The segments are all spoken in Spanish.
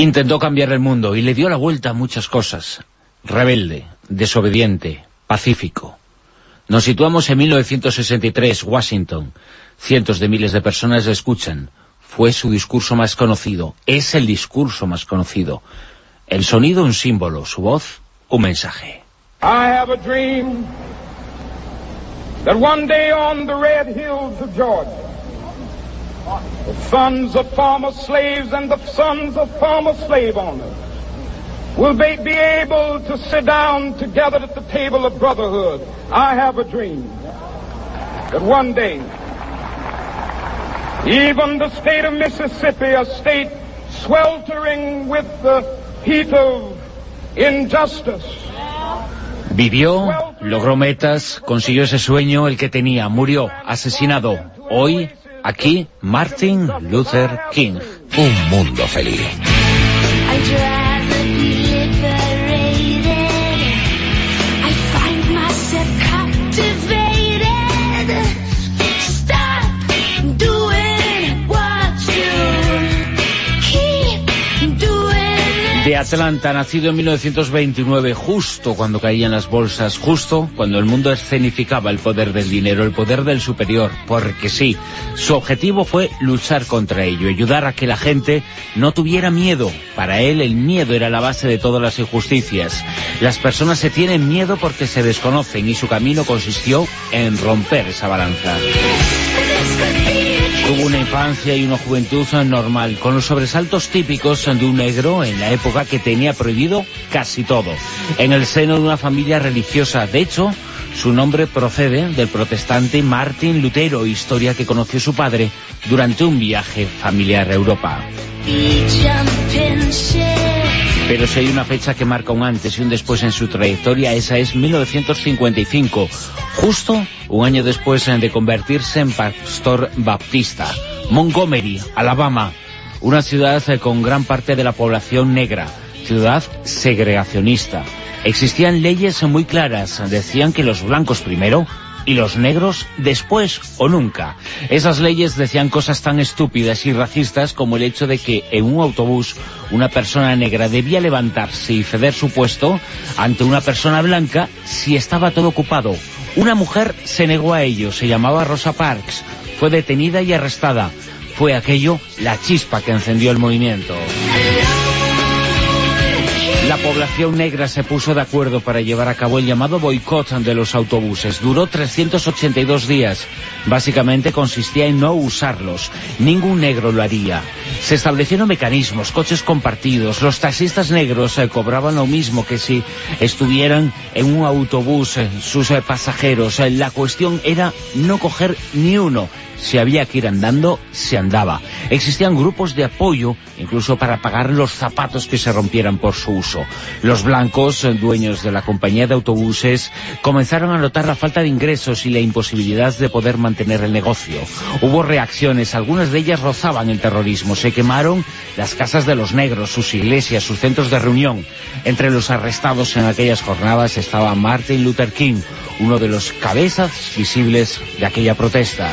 Intentó cambiar el mundo y le dio la vuelta a muchas cosas. Rebelde, desobediente, pacífico. Nos situamos en 1963, Washington. Cientos de miles de personas le escuchan. Fue su discurso más conocido. Es el discurso más conocido. El sonido un símbolo, su voz un mensaje. I have a dream that one day on the red hills of Georgia the sons of former slaves and the sons of former slave owners will be, be able to sit down together at the table of brotherhood. I have a dream that one day, even the state of Mississippi, a state sweltering with the heat of injustice, Vivió, logró metas, consiguió ese sueño, el que tenía, murió, asesinado. Hoy Aquí, Martin Luther King. Un mundo feliz. Atlanta, nacido en 1929, justo cuando caían las bolsas, justo cuando el mundo escenificaba el poder del dinero, el poder del superior, porque sí, su objetivo fue luchar contra ello, ayudar a que la gente no tuviera miedo. Para él el miedo era la base de todas las injusticias. Las personas se tienen miedo porque se desconocen y su camino consistió en romper esa balanza. Tuvo una infancia y una juventud normal, con los sobresaltos típicos de un negro en la época que tenía prohibido casi todo. En el seno de una familia religiosa, de hecho, su nombre procede del protestante Martín Lutero, historia que conoció su padre durante un viaje familiar a Europa. Pero si hay una fecha que marca un antes y un después en su trayectoria, esa es 1955, justo un año después de convertirse en pastor baptista. Montgomery, Alabama, una ciudad con gran parte de la población negra, ciudad segregacionista. Existían leyes muy claras, decían que los blancos primero y los negros después o nunca. Esas leyes decían cosas tan estúpidas y racistas como el hecho de que en un autobús una persona negra debía levantarse y ceder su puesto ante una persona blanca si estaba todo ocupado. Una mujer se negó a ello, se llamaba Rosa Parks, fue detenida y arrestada. Fue aquello la chispa que encendió el movimiento. La población negra se puso de acuerdo para llevar a cabo el llamado boicot de los autobuses. Duró 382 días. Básicamente consistía en no usarlos. Ningún negro lo haría. Se establecieron mecanismos, coches compartidos. Los taxistas negros eh, cobraban lo mismo que si estuvieran en un autobús eh, sus eh, pasajeros. la cuestión era no coger ni uno si había que ir andando, se andaba. Existían grupos de apoyo, incluso para pagar los zapatos que se rompieran por su uso. Los blancos, eh, dueños de la compañía de autobuses, comenzaron a notar la falta de ingresos y la imposibilidad de poder mantener el negocio. Hubo reacciones, algunas de ellas rozaban el terrorismo. Quemaron las casas de los negros, sus iglesias, sus centros de reunión. Entre los arrestados en aquellas jornadas estaba Martin Luther King, uno de los cabezas visibles de aquella protesta.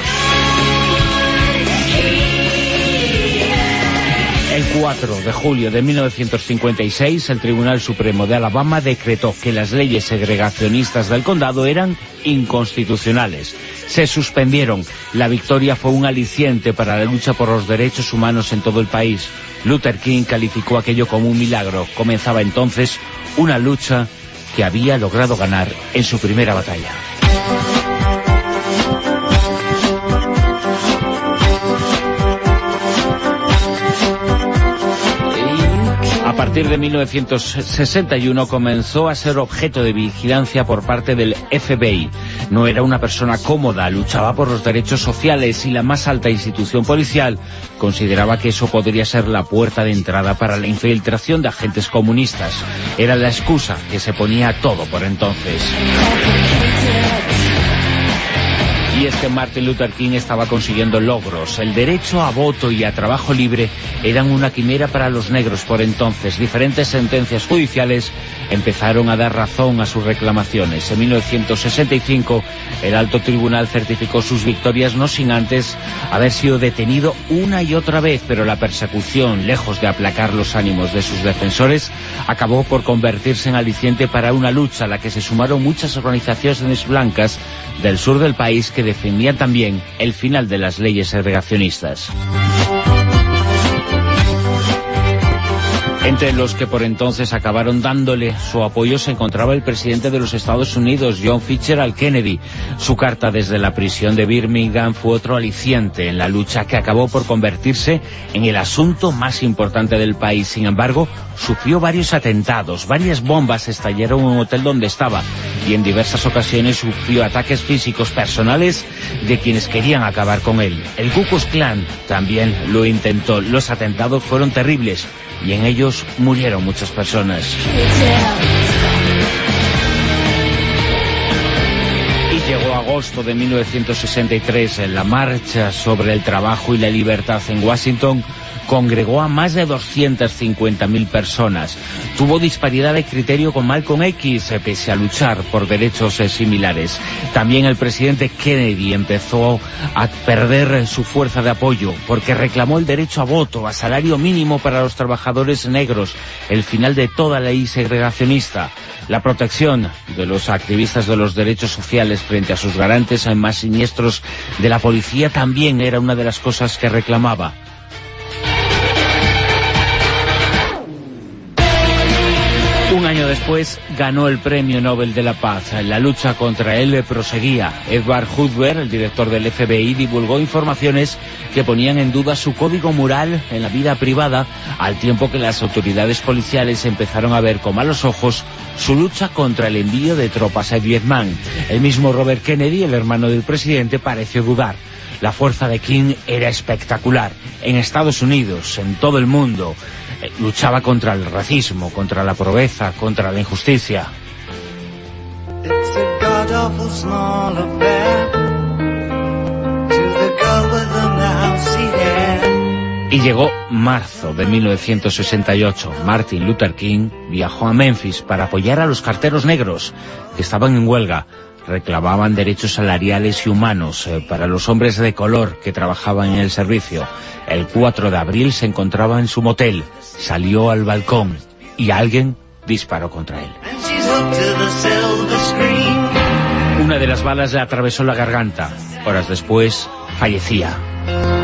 El 4 de julio de 1956, el Tribunal Supremo de Alabama decretó que las leyes segregacionistas del condado eran inconstitucionales. Se suspendieron. La victoria fue un aliciente para la lucha por los derechos humanos en todo el país. Luther King calificó aquello como un milagro. Comenzaba entonces una lucha que había logrado ganar en su primera batalla. Partir de 1961 comenzó a ser objeto de vigilancia por parte del FBI. No era una persona cómoda, luchaba por los derechos sociales y la más alta institución policial consideraba que eso podría ser la puerta de entrada para la infiltración de agentes comunistas. Era la excusa que se ponía todo por entonces. Que Martin Luther King estaba consiguiendo logros. El derecho a voto y a trabajo libre eran una quimera para los negros por entonces. Diferentes sentencias judiciales empezaron a dar razón a sus reclamaciones. En 1965 el alto tribunal certificó sus victorias no sin antes haber sido detenido una y otra vez, pero la persecución, lejos de aplacar los ánimos de sus defensores, acabó por convertirse en aliciente para una lucha a la que se sumaron muchas organizaciones blancas del sur del país que también el final de las leyes segregacionistas. Entre los que por entonces acabaron dándole su apoyo se encontraba el presidente de los Estados Unidos, John Fitzgerald Kennedy. Su carta desde la prisión de Birmingham fue otro aliciente en la lucha que acabó por convertirse en el asunto más importante del país. Sin embargo, sufrió varios atentados, varias bombas estallaron en un hotel donde estaba y en diversas ocasiones sufrió ataques físicos personales de quienes querían acabar con él. El Ku Klux Klan también lo intentó. Los atentados fueron terribles y en ellos murieron muchas personas. Y llegó agosto de 1963, en la marcha sobre el trabajo y la libertad en Washington, congregó a más de 250.000 personas. Tuvo disparidad de criterio con Malcolm X, eh, pese a luchar por derechos eh, similares. También el presidente Kennedy empezó a perder su fuerza de apoyo, porque reclamó el derecho a voto, a salario mínimo para los trabajadores negros, el final de toda ley segregacionista, la protección de los activistas de los derechos sociales frente a sus garantes más siniestros de la policía también era una de las cosas que reclamaba. Un año después ganó el Premio Nobel de la Paz. La lucha contra él proseguía. Edward Hoover, el director del FBI, divulgó informaciones que ponían en duda su código moral en la vida privada, al tiempo que las autoridades policiales empezaron a ver con malos ojos su lucha contra el envío de tropas a Vietnam. El mismo Robert Kennedy, el hermano del presidente, pareció dudar. La fuerza de King era espectacular. En Estados Unidos, en todo el mundo, eh, luchaba contra el racismo, contra la pobreza, contra la injusticia. Y llegó marzo de 1968. Martin Luther King viajó a Memphis para apoyar a los carteros negros que estaban en huelga reclamaban derechos salariales y humanos eh, para los hombres de color que trabajaban en el servicio. El 4 de abril se encontraba en su motel, salió al balcón y alguien disparó contra él. Una de las balas le atravesó la garganta. Horas después, fallecía.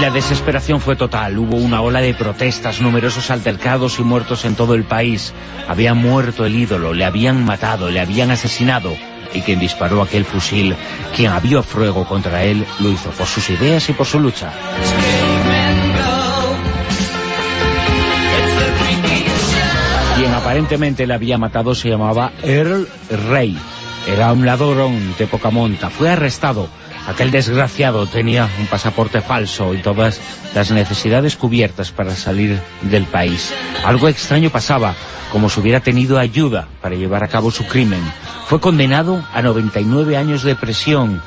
La desesperación fue total, hubo una ola de protestas, numerosos altercados y muertos en todo el país. Había muerto el ídolo, le habían matado, le habían asesinado. Y quien disparó aquel fusil, quien abrió fuego contra él, lo hizo por sus ideas y por su lucha. Quien aparentemente le había matado se llamaba Earl Rey. Era un ladrón de poca monta. Fue arrestado Aquel desgraciado tenía un pasaporte falso y todas las necesidades cubiertas para salir del país. Algo extraño pasaba, como si hubiera tenido ayuda para llevar a cabo su crimen. Fue condenado a 99 años de prisión,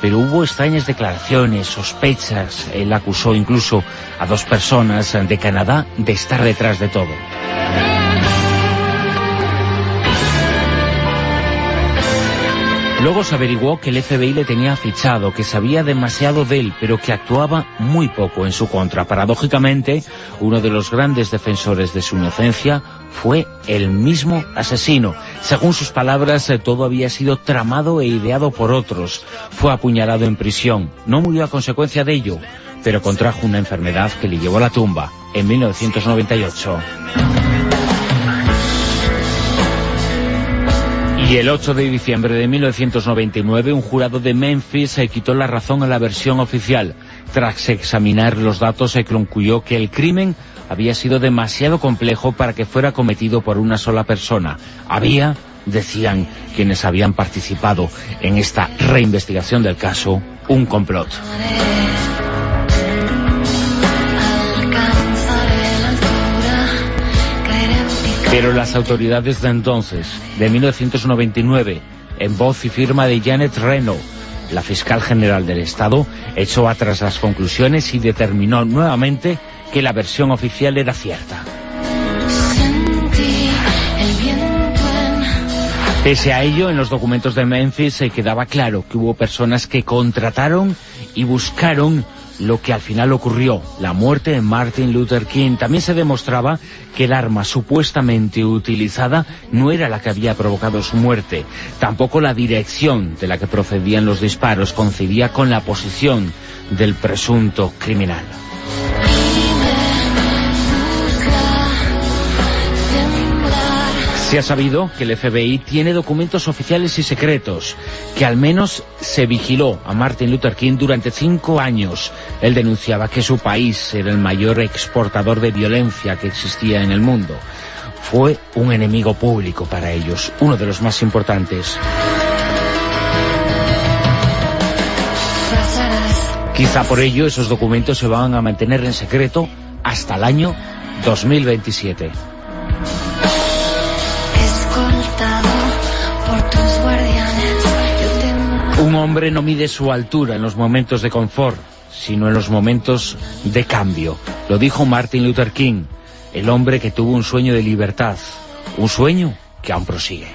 pero hubo extrañas declaraciones, sospechas. Él acusó incluso a dos personas de Canadá de estar detrás de todo. Luego se averiguó que el FBI le tenía fichado, que sabía demasiado de él, pero que actuaba muy poco en su contra. Paradójicamente, uno de los grandes defensores de su inocencia fue el mismo asesino. Según sus palabras, eh, todo había sido tramado e ideado por otros. Fue apuñalado en prisión. No murió a consecuencia de ello, pero contrajo una enfermedad que le llevó a la tumba en 1998. El 8 de diciembre de 1999, un jurado de Memphis se quitó la razón a la versión oficial. Tras examinar los datos, se concluyó que el crimen había sido demasiado complejo para que fuera cometido por una sola persona. Había, decían quienes habían participado en esta reinvestigación del caso, un complot. Pero las autoridades de entonces, de 1999, en voz y firma de Janet Reno. La fiscal general del Estado echó atrás las conclusiones y determinó nuevamente que la versión oficial era cierta. Pese a ello, en los documentos de Memphis se quedaba claro que hubo personas que contrataron y buscaron lo que al final ocurrió, la muerte de Martin Luther King. También se demostraba que el arma supuestamente utilizada no era la que había provocado su muerte. Tampoco la dirección de la que procedían los disparos coincidía con la posición del presunto criminal. Se ha sabido que el FBI tiene documentos oficiales y secretos, que al menos se vigiló a Martin Luther King durante cinco años. Él denunciaba que su país era el mayor exportador de violencia que existía en el mundo. Fue un enemigo público para ellos, uno de los más importantes. Quizá por ello esos documentos se van a mantener en secreto hasta el año 2027. Un hombre no mide su altura en los momentos de confort, sino en los momentos de cambio. Lo dijo Martin Luther King, el hombre que tuvo un sueño de libertad, un sueño que aún prosigue.